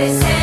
They